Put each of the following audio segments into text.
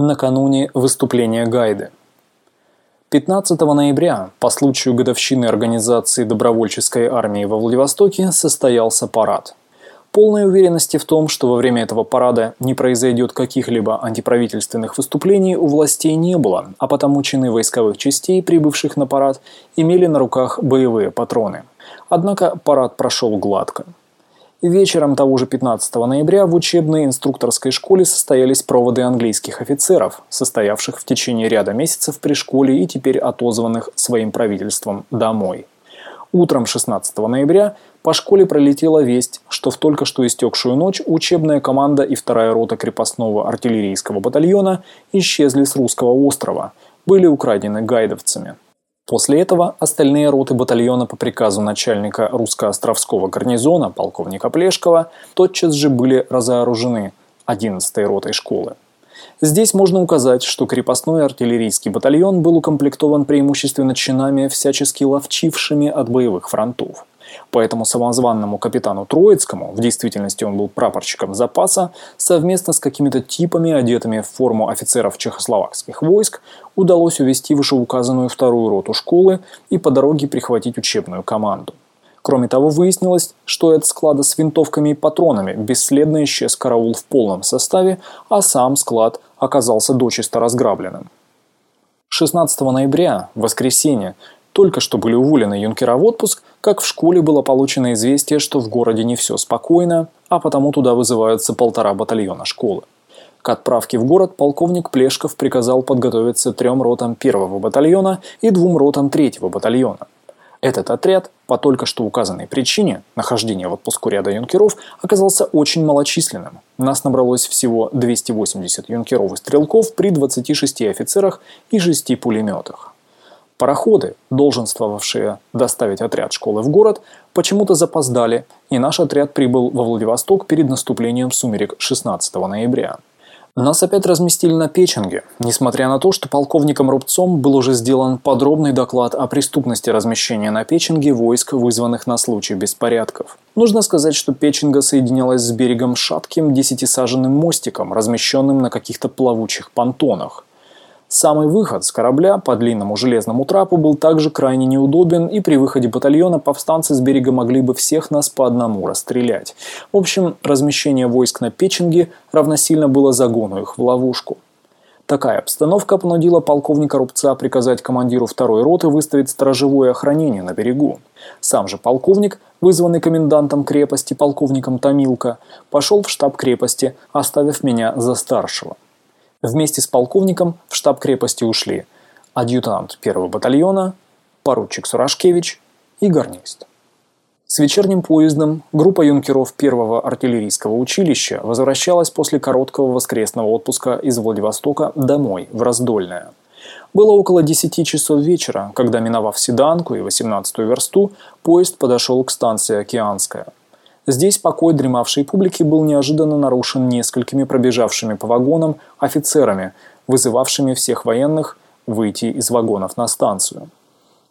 накануне выступления Гайды. 15 ноября по случаю годовщины организации добровольческой армии во Владивостоке состоялся парад. Полной уверенности в том, что во время этого парада не произойдет каких-либо антиправительственных выступлений у властей не было, а потому чины войсковых частей, прибывших на парад, имели на руках боевые патроны. Однако парад прошел гладко. Вечером того же 15 ноября в учебной инструкторской школе состоялись проводы английских офицеров, состоявших в течение ряда месяцев при школе и теперь отозванных своим правительством домой. Утром 16 ноября по школе пролетела весть, что в только что истекшую ночь учебная команда и вторая рота крепостного артиллерийского батальона исчезли с русского острова, были украдены гайдовцами. После этого остальные роты батальона по приказу начальника русско-островского гарнизона полковника Плешкова тотчас же были разоружены 11-й ротой школы. Здесь можно указать, что крепостной артиллерийский батальон был укомплектован преимущественно чинами, всячески ловчившими от боевых фронтов. Поэтому самозванному капитану Троицкому, в действительности он был прапорщиком запаса, совместно с какими-то типами, одетыми в форму офицеров чехословакских войск, удалось увести вышеуказанную вторую роту школы и по дороге прихватить учебную команду. Кроме того, выяснилось, что от склада с винтовками и патронами бесследно исчез караул в полном составе, а сам склад оказался дочисто разграбленным. 16 ноября, воскресенье, только что были уволены юнкера в отпуск, как в школе было получено известие, что в городе не все спокойно, а потому туда вызываются полтора батальона школы. К отправке в город полковник Плешков приказал подготовиться трем ротам первого батальона и двум ротам третьего батальона. Этот отряд, по только что указанной причине, нахождения в отпуску ряда юнкеров, оказался очень малочисленным. Нас набралось всего 280 юнкеров и стрелков при 26 офицерах и 6 пулеметах. Пароходы, долженствовавшие доставить отряд школы в город, почему-то запоздали, и наш отряд прибыл во Владивосток перед наступлением сумерек 16 ноября. Нас опять разместили на Печенге, несмотря на то, что полковником Рубцом был уже сделан подробный доклад о преступности размещения на Печенге войск, вызванных на случай беспорядков. Нужно сказать, что Печенга соединялась с берегом шатким десятисаженным мостиком, размещенным на каких-то плавучих понтонах. Самый выход с корабля по длинному железному трапу был также крайне неудобен, и при выходе батальона повстанцы с берега могли бы всех нас по одному расстрелять. В общем, размещение войск на Печенге равносильно было загону их в ловушку. Такая обстановка понудила полковника Рубца приказать командиру второй роты выставить сторожевое охранение на берегу. Сам же полковник, вызванный комендантом крепости полковником Томилко, пошел в штаб крепости, оставив меня за старшего. Вместе с полковником в штаб крепости ушли адъютант первого батальона, поручик Сурашкевич и гарнист. С вечерним поездом группа юнкеров первого артиллерийского училища возвращалась после короткого воскресного отпуска из Владивостока домой, в Раздольное. Было около 10 часов вечера, когда, миновав Седанку и 18-ю версту, поезд подошел к станции Океанская – Здесь покой дремавшей публики был неожиданно нарушен несколькими пробежавшими по вагонам офицерами, вызывавшими всех военных выйти из вагонов на станцию.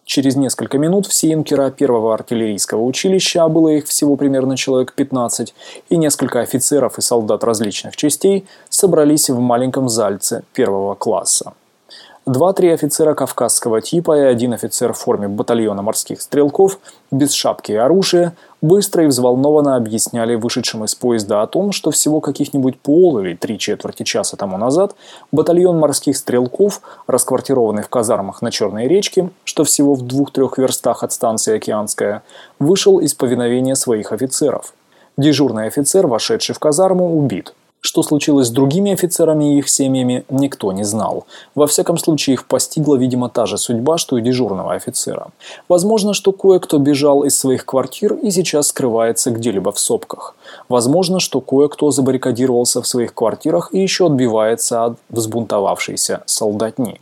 Через несколько минут все юнкера первого артиллерийского училища, а было их всего примерно человек 15, и несколько офицеров и солдат различных частей собрались в маленьком зальце первого класса. Два-три офицера кавказского типа и один офицер в форме батальона морских стрелков, без шапки и оружия, быстро и взволнованно объясняли вышедшим из поезда о том, что всего каких-нибудь пол или три четверти часа тому назад батальон морских стрелков, расквартированный в казармах на Черной речке, что всего в двух-трех верстах от станции Океанская, вышел из повиновения своих офицеров. Дежурный офицер, вошедший в казарму, убит – что случилось с другими офицерами и их семьями, никто не знал. Во всяком случае, их постигла, видимо, та же судьба, что и дежурного офицера. Возможно, что кое-кто бежал из своих квартир и сейчас скрывается где-либо в сопках. Возможно, что кое-кто забаррикадировался в своих квартирах и еще отбивается от взбунтовавшейся солдатни.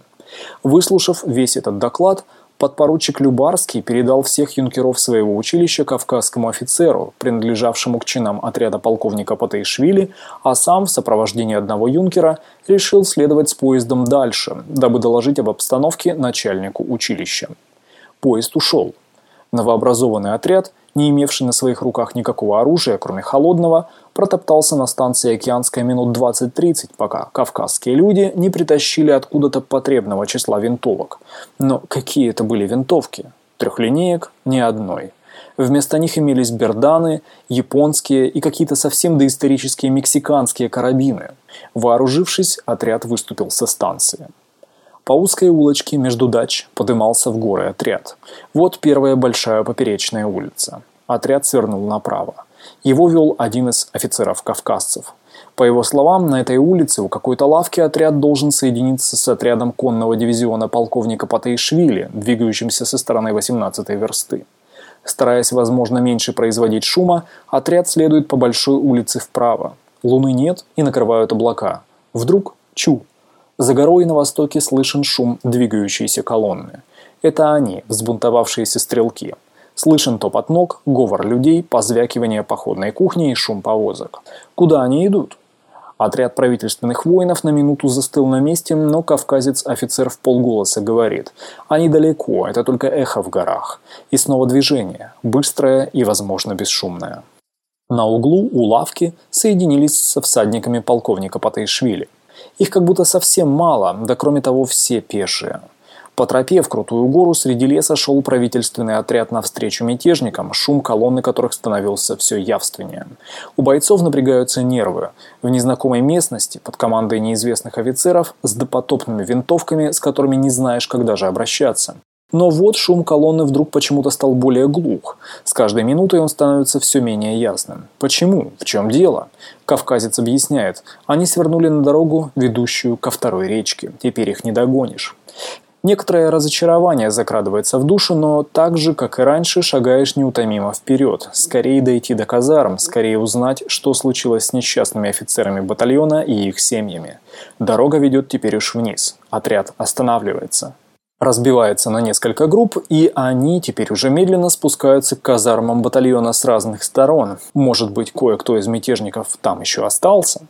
Выслушав весь этот доклад, Подпоручик Любарский передал всех юнкеров своего училища кавказскому офицеру, принадлежавшему к чинам отряда полковника Патейшвили, а сам в сопровождении одного юнкера решил следовать с поездом дальше, дабы доложить об обстановке начальнику училища. Поезд ушел. Новообразованный отряд, не имевший на своих руках никакого оружия, кроме холодного, протоптался на станции Океанская минут 20-30, пока кавказские люди не притащили откуда-то потребного числа винтовок. Но какие это были винтовки? Трехлинеек ни одной. Вместо них имелись берданы, японские и какие-то совсем доисторические мексиканские карабины. Вооружившись, отряд выступил со станции. По узкой улочке между дач подымался в горы отряд. Вот первая большая поперечная улица. Отряд свернул направо. Его вел один из офицеров-кавказцев. По его словам, на этой улице у какой-то лавки отряд должен соединиться с отрядом конного дивизиона полковника Патаишвили, двигающимся со стороны 18-й версты. Стараясь, возможно, меньше производить шума, отряд следует по большой улице вправо. Луны нет и накрывают облака. Вдруг – чу! За горой на востоке слышен шум двигающейся колонны. Это они, взбунтовавшиеся стрелки. Слышен топот ног, говор людей, позвякивание походной кухни и шум повозок. Куда они идут? Отряд правительственных воинов на минуту застыл на месте, но кавказец-офицер в полголоса говорит «Они далеко, это только эхо в горах». И снова движение, быстрое и, возможно, бесшумное. На углу у лавки соединились со всадниками полковника Патаишвили. Их как будто совсем мало, да кроме того все пешие – по тропе в Крутую гору среди леса шел правительственный отряд навстречу мятежникам, шум колонны которых становился все явственнее. У бойцов напрягаются нервы. В незнакомой местности, под командой неизвестных офицеров, с допотопными винтовками, с которыми не знаешь, когда же обращаться. Но вот шум колонны вдруг почему-то стал более глух. С каждой минутой он становится все менее ясным. Почему? В чем дело? Кавказец объясняет. Они свернули на дорогу, ведущую ко второй речке. Теперь их не догонишь. Некоторое разочарование закрадывается в душу, но так же, как и раньше, шагаешь неутомимо вперед. Скорее дойти до казарм, скорее узнать, что случилось с несчастными офицерами батальона и их семьями. Дорога ведет теперь уж вниз. Отряд останавливается. Разбивается на несколько групп, и они теперь уже медленно спускаются к казармам батальона с разных сторон. Может быть, кое-кто из мятежников там еще остался?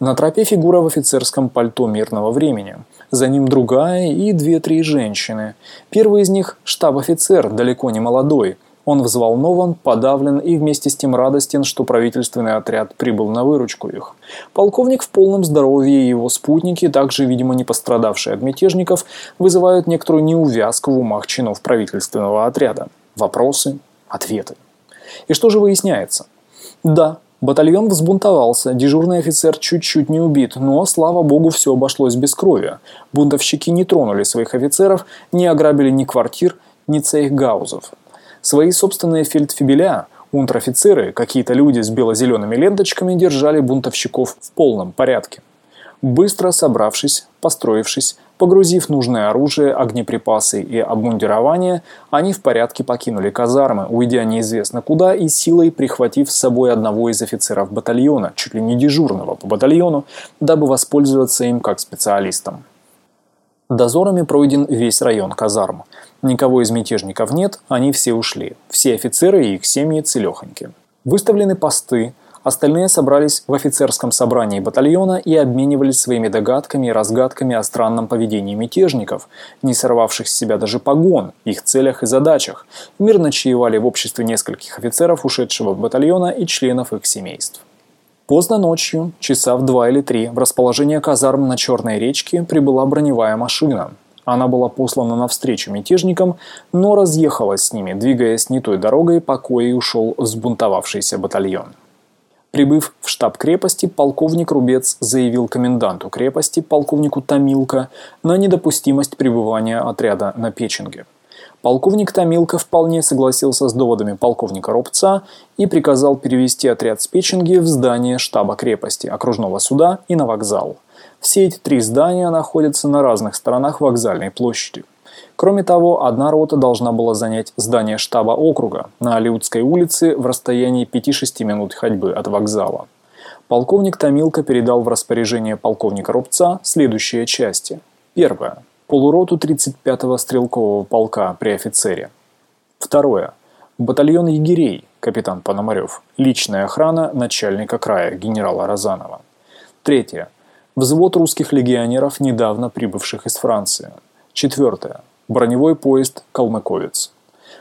На тропе фигура в офицерском пальто мирного времени. За ним другая и две-три женщины. Первый из них – штаб-офицер, далеко не молодой. Он взволнован, подавлен и вместе с тем радостен, что правительственный отряд прибыл на выручку их. Полковник в полном здоровье и его спутники, также, видимо, не пострадавшие от мятежников, вызывают некоторую неувязку в умах чинов правительственного отряда. Вопросы, ответы. И что же выясняется? Да, Батальон взбунтовался, дежурный офицер чуть-чуть не убит, но, слава богу, все обошлось без крови. Бунтовщики не тронули своих офицеров, не ограбили ни квартир, ни цейхгаузов. Свои собственные фельдфебеля, унтер-офицеры, какие-то люди с бело-зелеными ленточками держали бунтовщиков в полном порядке. Быстро собравшись, построившись, Погрузив нужное оружие, огнеприпасы и обмундирование, они в порядке покинули казармы, уйдя неизвестно куда и силой прихватив с собой одного из офицеров батальона, чуть ли не дежурного по батальону, дабы воспользоваться им как специалистом. Дозорами пройден весь район казарм. Никого из мятежников нет, они все ушли. Все офицеры и их семьи целехоньки. Выставлены посты, Остальные собрались в офицерском собрании батальона и обменивались своими догадками и разгадками о странном поведении мятежников, не сорвавших с себя даже погон, их целях и задачах, мирно чаевали в обществе нескольких офицеров ушедшего батальона и членов их семейств. Поздно ночью, часа в два или три, в расположение казарм на Черной речке прибыла броневая машина. Она была послана навстречу мятежникам, но разъехалась с ними, двигаясь не той дорогой, по коей ушел взбунтовавшийся батальон. Прибыв в штаб крепости, полковник Рубец заявил коменданту крепости, полковнику Томилко, на недопустимость пребывания отряда на Печенге. Полковник Томилко вполне согласился с доводами полковника Рубца и приказал перевести отряд с Печенги в здание штаба крепости, окружного суда и на вокзал. Все эти три здания находятся на разных сторонах вокзальной площади. Кроме того, одна рота должна была занять здание штаба округа на Алиутской улице в расстоянии 5-6 минут ходьбы от вокзала. Полковник Томилко передал в распоряжение полковника Рубца следующие части. Первое. Полуроту 35-го стрелкового полка при офицере. Второе. Батальон егерей, капитан Пономарев. Личная охрана начальника края генерала Розанова. Третье. Взвод русских легионеров, недавно прибывших из Франции. Четвертое. Броневой поезд «Калмыковец».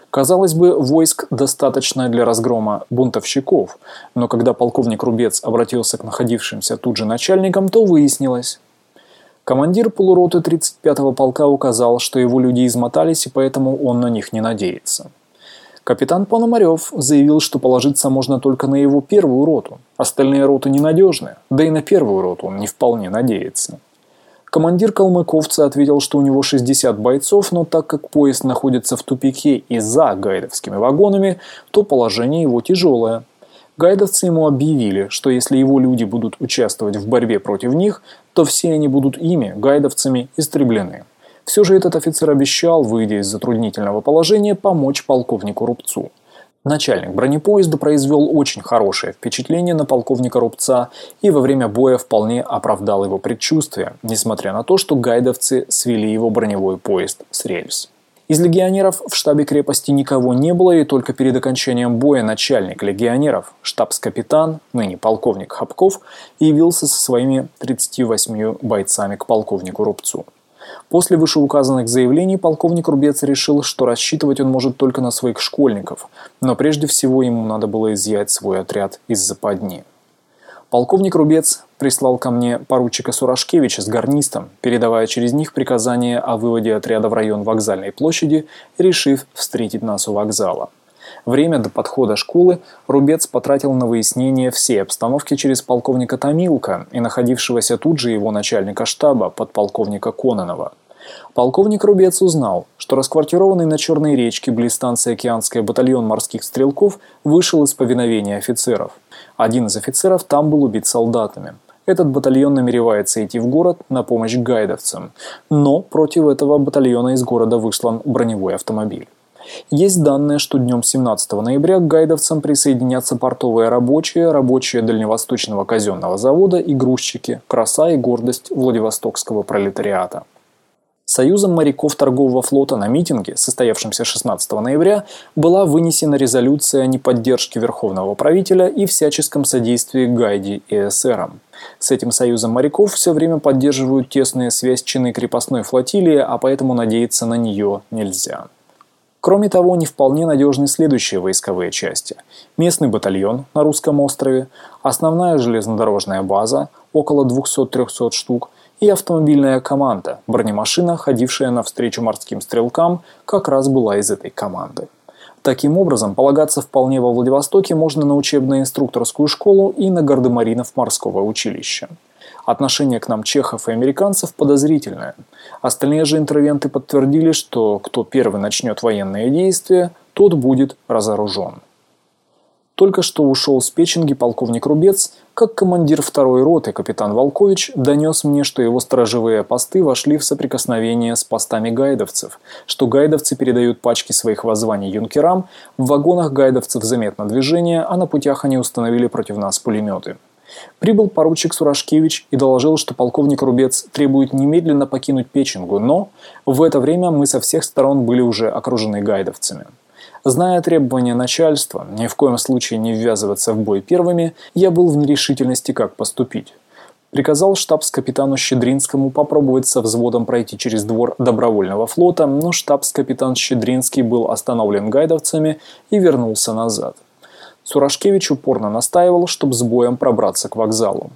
Казалось бы, войск достаточно для разгрома бунтовщиков, но когда полковник Рубец обратился к находившимся тут же начальникам, то выяснилось. Командир полуроты 35-го полка указал, что его люди измотались и поэтому он на них не надеется. Капитан Пономарев заявил, что положиться можно только на его первую роту. Остальные роты ненадежны, да и на первую роту он не вполне надеется. Командир калмыковца ответил, что у него 60 бойцов, но так как поезд находится в тупике и за гайдовскими вагонами, то положение его тяжелое. Гайдовцы ему объявили, что если его люди будут участвовать в борьбе против них, то все они будут ими, гайдовцами, истреблены. Все же этот офицер обещал, выйдя из затруднительного положения, помочь полковнику Рубцу. Начальник бронепоезда произвел очень хорошее впечатление на полковника Рубца и во время боя вполне оправдал его предчувствия, несмотря на то, что гайдовцы свели его броневой поезд с рельс. Из легионеров в штабе крепости никого не было, и только перед окончанием боя начальник легионеров, штабс-капитан, ныне полковник Хабков, явился со своими 38 бойцами к полковнику Рубцу. После вышеуказанных заявлений полковник Рубец решил, что рассчитывать он может только на своих школьников, но прежде всего ему надо было изъять свой отряд из западни. Полковник Рубец прислал ко мне поручика Сурашкевича с гарнистом, передавая через них приказание о выводе отряда в район вокзальной площади, решив встретить нас у вокзала. Время до подхода школы Рубец потратил на выяснение всей обстановки через полковника Томилка и находившегося тут же его начальника штаба, подполковника Кононова. Полковник Рубец узнал, что расквартированный на Черной речке близ станции Океанская батальон морских стрелков вышел из повиновения офицеров. Один из офицеров там был убит солдатами. Этот батальон намеревается идти в город на помощь гайдовцам, но против этого батальона из города выслан броневой автомобиль. Есть данные, что днем 17 ноября к гайдовцам присоединятся портовые рабочие, рабочие Дальневосточного казенного завода и грузчики, краса и гордость Владивостокского пролетариата. Союзом моряков торгового флота на митинге, состоявшемся 16 ноября, была вынесена резолюция о неподдержке верховного правителя и всяческом содействии Гайди и эсерам. С этим союзом моряков все время поддерживают тесные связь чины крепостной флотилии, а поэтому надеяться на нее нельзя. Кроме того, не вполне надежны следующие войсковые части. Местный батальон на Русском острове, основная железнодорожная база, около 200-300 штук, и автомобильная команда, бронемашина, ходившая навстречу морским стрелкам, как раз была из этой команды. Таким образом, полагаться вполне во Владивостоке можно на учебно-инструкторскую школу и на гардемаринов морского училища. Отношение к нам чехов и американцев подозрительное. Остальные же интервенты подтвердили, что кто первый начнет военные действия, тот будет разоружен. Только что ушел с печенги полковник Рубец, как командир второй роты капитан Волкович донес мне, что его сторожевые посты вошли в соприкосновение с постами гайдовцев, что гайдовцы передают пачки своих воззваний юнкерам, в вагонах гайдовцев заметно движение, а на путях они установили против нас пулеметы. Прибыл поручик Сурашкевич и доложил, что полковник Рубец требует немедленно покинуть Печенгу, но в это время мы со всех сторон были уже окружены гайдовцами. Зная требования начальства, ни в коем случае не ввязываться в бой первыми, я был в нерешительности, как поступить. Приказал штабс-капитану Щедринскому попробовать со взводом пройти через двор добровольного флота, но штабс-капитан Щедринский был остановлен гайдовцами и вернулся назад. Сурашкевич упорно настаивал, чтобы с боем пробраться к вокзалу.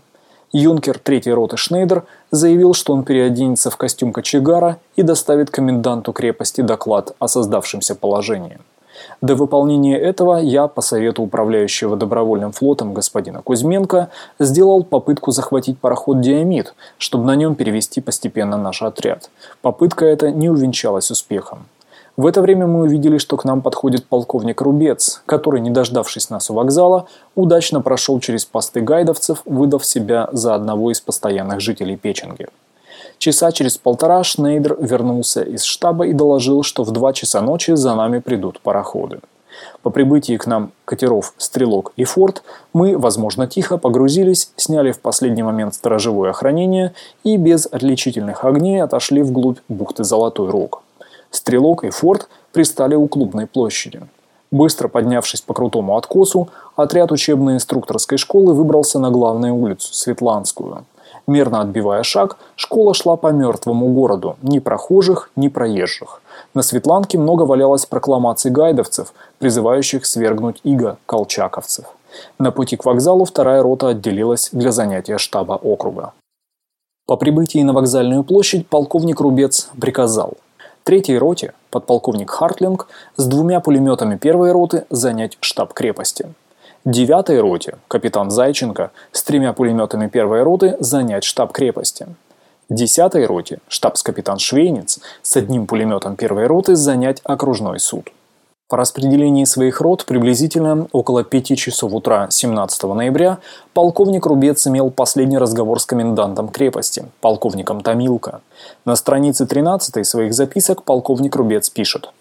Юнкер третьей роты Шнейдер заявил, что он переоденется в костюм кочегара и доставит коменданту крепости доклад о создавшемся положении. До выполнения этого я, по совету управляющего добровольным флотом господина Кузьменко, сделал попытку захватить пароход «Диамид», чтобы на нем перевести постепенно наш отряд. Попытка эта не увенчалась успехом. В это время мы увидели, что к нам подходит полковник Рубец, который, не дождавшись нас у вокзала, удачно прошел через посты гайдовцев, выдав себя за одного из постоянных жителей Печенги. Часа через полтора Шнейдер вернулся из штаба и доложил, что в два часа ночи за нами придут пароходы. По прибытии к нам катеров «Стрелок» и «Форд» мы, возможно, тихо погрузились, сняли в последний момент сторожевое охранение и без отличительных огней отошли вглубь бухты Золотой Рог. Стрелок и Форд пристали у клубной площади. Быстро поднявшись по крутому откосу, отряд учебно-инструкторской школы выбрался на главную улицу, Светланскую. Мерно отбивая шаг, школа шла по мертвому городу. Ни прохожих, ни проезжих. На Светланке много валялось прокламаций гайдовцев, призывающих свергнуть иго колчаковцев. На пути к вокзалу вторая рота отделилась для занятия штаба округа. По прибытии на вокзальную площадь полковник Рубец приказал Третьей роте подполковник Хартлинг с двумя пулеметами первой роты занять штаб крепости. Девятой роте капитан Зайченко с тремя пулеметами первой роты занять штаб крепости. Десятой роте штабс-капитан Швейниц с одним пулеметом первой роты занять окружной суд. По распределении своих рот приблизительно около 5 часов утра 17 ноября полковник Рубец имел последний разговор с комендантом крепости, полковником Томилко. На странице 13 своих записок полковник Рубец пишет –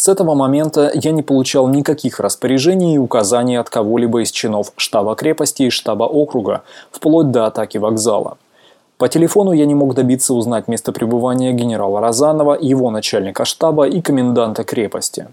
с этого момента я не получал никаких распоряжений и указаний от кого-либо из чинов штаба крепости и штаба округа, вплоть до атаки вокзала. По телефону я не мог добиться узнать место пребывания генерала Розанова, его начальника штаба и коменданта крепости.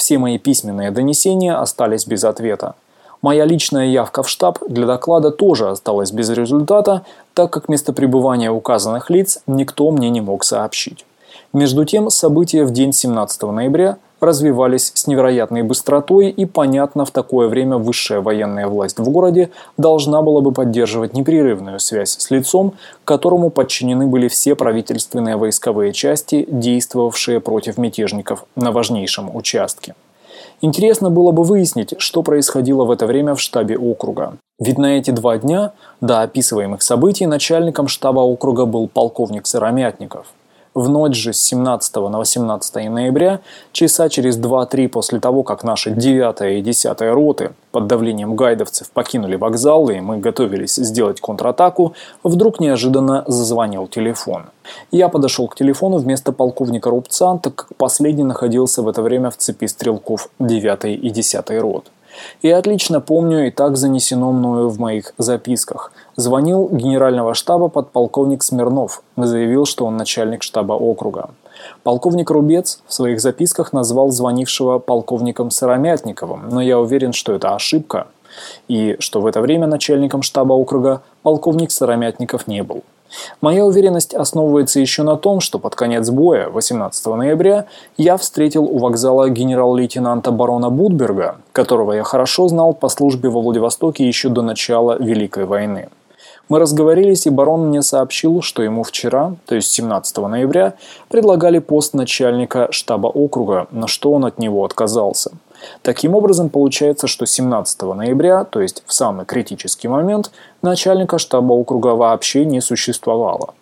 Все мои письменные донесения остались без ответа. Моя личная явка в штаб для доклада тоже осталась без результата, так как место пребывания указанных лиц никто мне не мог сообщить. Между тем, события в день 17 ноября развивались с невероятной быстротой и, понятно, в такое время высшая военная власть в городе должна была бы поддерживать непрерывную связь с лицом, которому подчинены были все правительственные войсковые части, действовавшие против мятежников на важнейшем участке. Интересно было бы выяснить, что происходило в это время в штабе округа. Ведь на эти два дня до описываемых событий начальником штаба округа был полковник Сыромятников – в ночь же с 17 на 18 ноября, часа через 2-3 после того, как наши 9 и 10 роты под давлением гайдовцев покинули вокзал и мы готовились сделать контратаку, вдруг неожиданно зазвонил телефон. Я подошел к телефону вместо полковника Рубца, так как последний находился в это время в цепи стрелков 9 и 10 рот. И отлично помню, и так занесено мною в моих записках. Звонил генерального штаба подполковник Смирнов, заявил, что он начальник штаба округа. Полковник Рубец в своих записках назвал звонившего полковником Сыромятниковым, но я уверен, что это ошибка, и что в это время начальником штаба округа полковник Сыромятников не был. Моя уверенность основывается еще на том, что под конец боя, 18 ноября, я встретил у вокзала генерал-лейтенанта барона Будберга, которого я хорошо знал по службе во Владивостоке еще до начала Великой войны. Мы разговорились, и барон мне сообщил, что ему вчера, то есть 17 ноября, предлагали пост начальника штаба округа, на что он от него отказался. Таким образом, получается, что 17 ноября, то есть в самый критический момент, начальника штаба округа вообще не существовало.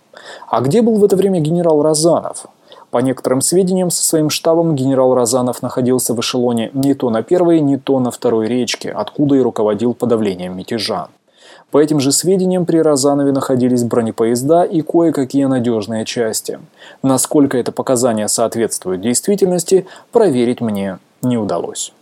А где был в это время генерал Розанов? По некоторым сведениям, со своим штабом генерал Розанов находился в эшелоне не то на первой, не то на второй речке, откуда и руководил подавлением мятежа. По этим же сведениям при Розанове находились бронепоезда и кое-какие надежные части. Насколько это показания соответствуют действительности, проверить мне не удалось.